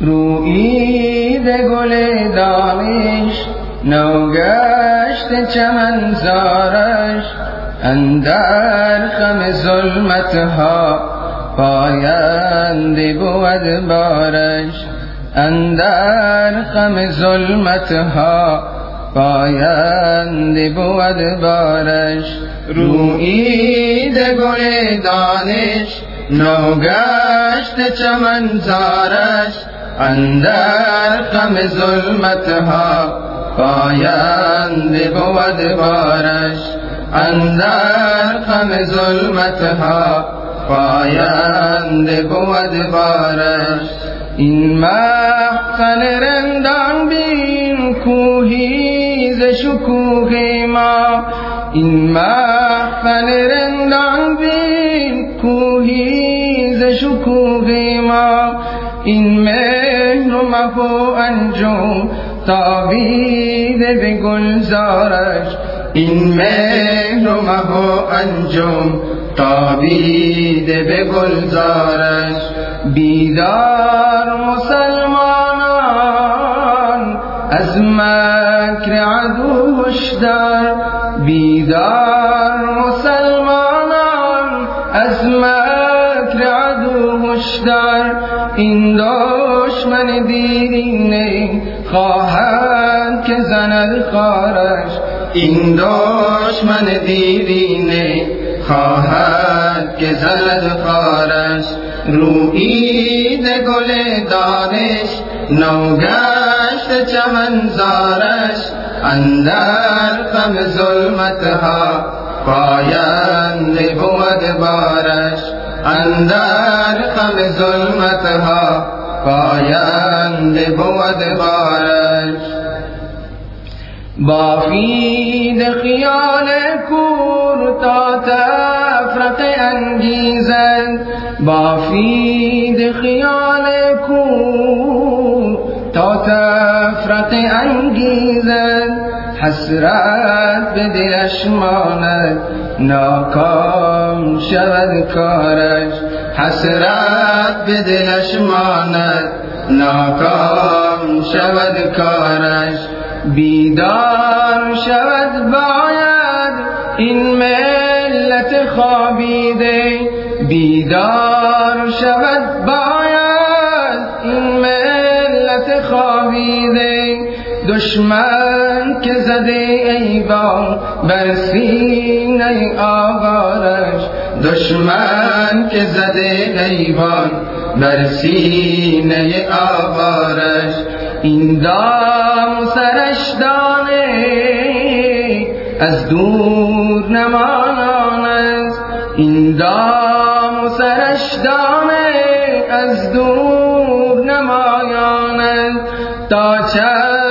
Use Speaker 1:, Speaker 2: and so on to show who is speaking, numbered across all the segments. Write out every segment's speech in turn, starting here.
Speaker 1: رویید گل دانش نوگشت چمن زارش. اندر خم ظلمتها پاینده بود بارش. اندر خم ظلمتها پاینده بود بارش. رویید گل دانش نوگشت چمن زارش. اندر خم ظلمتها پاینده بود بارش. اندر خم ظلمتها پاینده بود بارش. این محفل رندان بین کوهی ز شکوه ما. این محفل رندان بین کوهی ز شکوه ما. این مهر و مه و انجم تابیده به گلزارش. این مهر و مه و انجم تابیده به گلزارش. بیدار مسلمانان از مکر عدو هشدار. بیدار مسلمانان از مکر عدو هشدار این دشمن دیرینه خواهد که زند خارش این دشمن دیرینه خواهد که زند خارش رویید گل دانش نوگشت چمن زارش. اندر خم ظلمتها پاینده بود بارش. اندر خم ظلمتها پاینده بود بارش بافید خیال کور تا تفرق انگیزد بافید خیال کور تا تفرق انگیزد حسرت به دلش ماند ناکام شود کارش. حسرت به دلش ماند ناکام شود کارش. بیدار شود باید این ملت خوابیده. بیدار شود باید این ملت خوابیده. دشمن که زده ایوان بر سینه آوارش. دشمن که زده ایوان بر سینه آوارش. این دام سرش دانه از دور نمانان است. این دام سرش دانه از دور نمایان است. تا گولش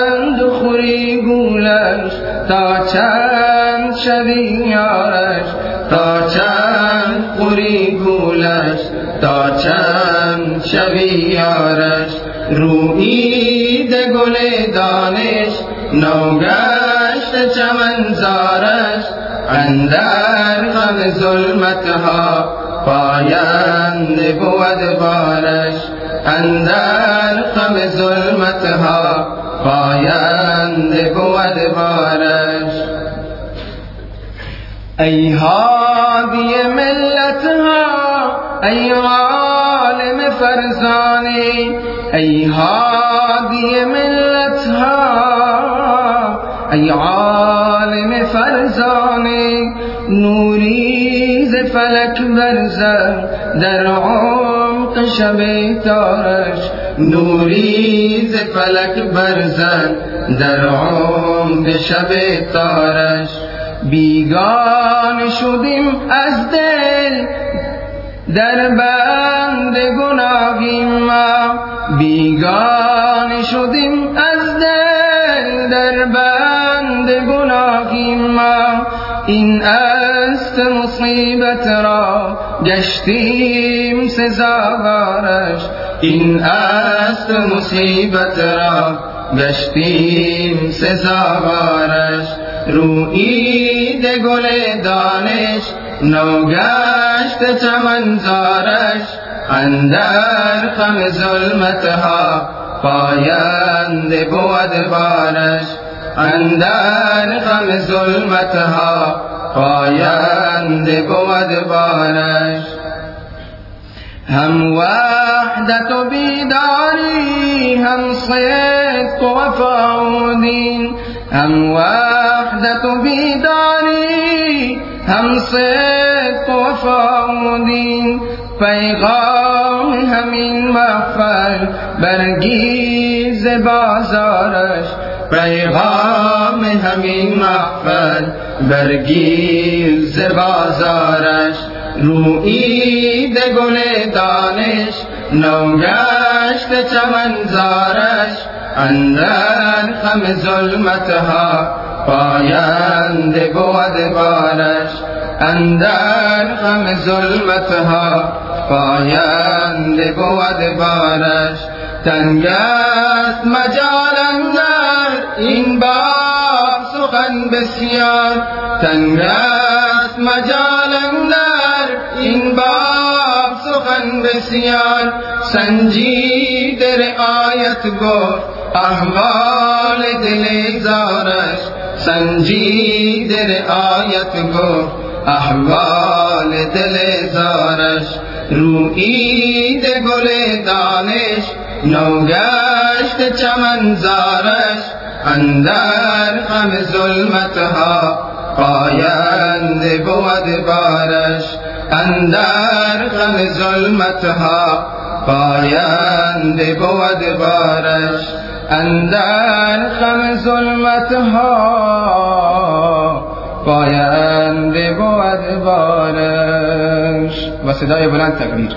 Speaker 1: تا چند شوی یارش تا چند خوری گولش تا چند شوی یارش. رویید گل دانش نوگشت چمن زارش. اندر غم ظلمتها پاینده بود بارش. اندر غم ظلمتها پاینده بود بارش ای هادی ملتها ای عالم فرزانه ای هادی ملتها ای عالم فرزانه نوری ز فلک برزن در عمق شب تارش. نوری ز فلک برزن در عمق شب تارش. بیگان شدیم از دل در بند گناهی ما. بیگان شدیم از دل در بند این است مصیبت را گشتیم سزاوارش. این است مصیبت را گشتیم سزاوارش. رویید گل دانش نوگشت چمن زارش اندر خم ظلمتها پاینده بود بارش. اندر خم ظلمتها پاینده بود بارش. هم وحدت و بیداری هم صدق و وفاودین هم وحدت و بیداری هم صدق و وفاودین پیغام همین محفل برگیز بازارش. پیغام همین محفل برگیز بازارش. روید گل دانش نوگشت چمنزارش اندر خم ظلمتها پاینده بود بارش. اندر خم ظلمتها پاینده بود بارش. تنگست مجال این باب سخن بسیار تنگست مجال اندر این باب سخن بسیار. سنجید رعایت گفت احوال دل زارش. سنجید رعایت گفت احوال دل زارش. روید گل دانش نوگشت چمن زارش. اندر غم ظلمتها پاینده بود بارش. اندر غم ظلمتها پاینده بود بارش. اندر غم ظلمتها پاینده بود بارش. و صدای بلند تکبیر.